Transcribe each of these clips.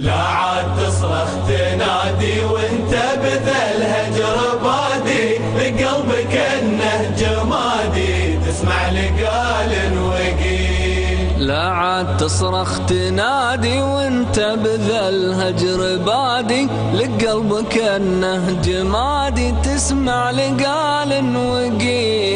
لا عاد تصرخ تنادي وانت بذا الهجر بادي لقلبك انه جمادي تسمع لقال وقيل. لا عاد تصرخ تنادي وانت بذا الهجر بادي لقلبك انه جمادي تسمع لقال وقيل.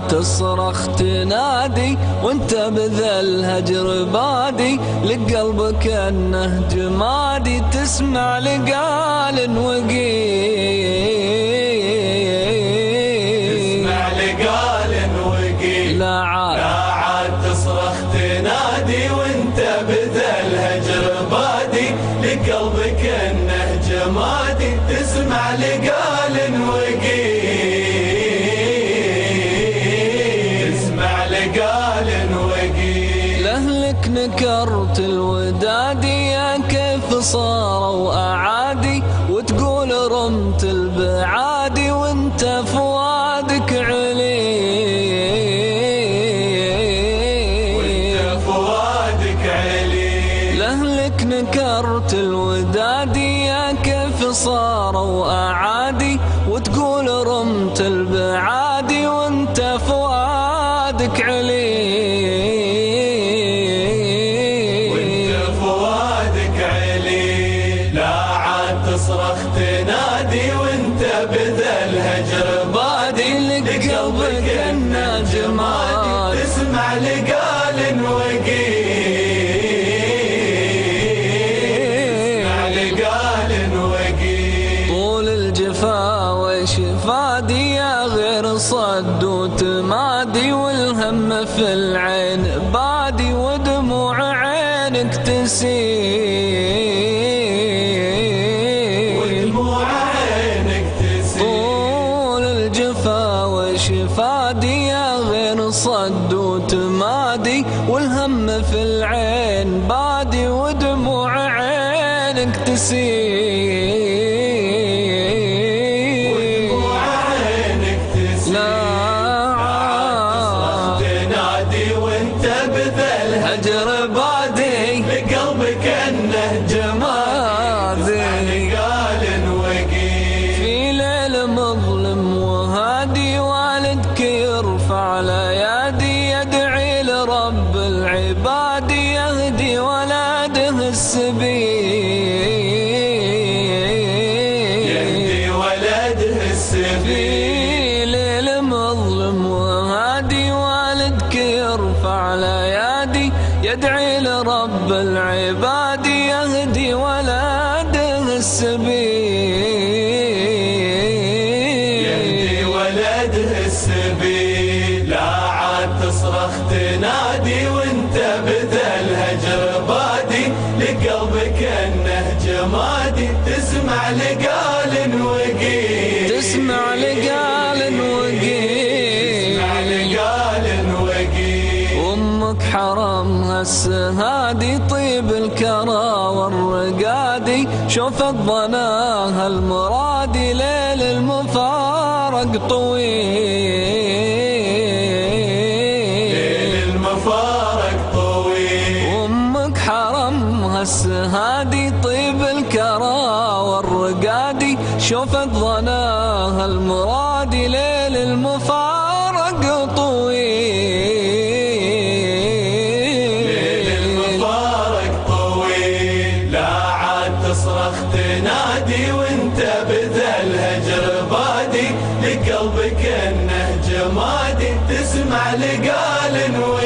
تصرخ تنادي وانت بذا الهجر بادي لقلبك أنه جمادي تسمع لقال وقيل. تسمع لقال وقيل. لا عاد. لا عاد تصرخ تنادي وانت بذا الهجر بادي لقلبك أنه جمادي تسمع لقال وقيل. نكرت الودادي يا كيف صاروا أعادي وتقول رمت البعادي وانت فؤادك علي. وانت فؤادك علي. لهلك نكرت الودادي يا كيف صاروا أعادي وتقول رمت البعادي وانت فؤادك علي. قلبك النجمادي تسمع لقال وقيل طول الجفا وشفادي يا غير صد وتمادي والهم في العين بادي ودموع عينك تسيل. العين بادي ودموع عينك تسيل. ودموع عينك تسيل. لا. تنادي وانت الهجر بادي. لقلبك انه جمادي قال وقيل. في ليل مظلم وهادي يرفع الايادي يدعي لرب العباد. السبيل المظلم وهادي والدك يرفع الايادي يدعي لرب العباد يهدي ولاده السبيل. أمك حرمها السهادي طيب الكرى والرقادي شوفت ظناها المرادي ليل المفارق طويل. السهادي طيب الكرى والرقادي شوفت ظناها المرادي بادي لقلبك إنه جمادي تسمع لقال وقيل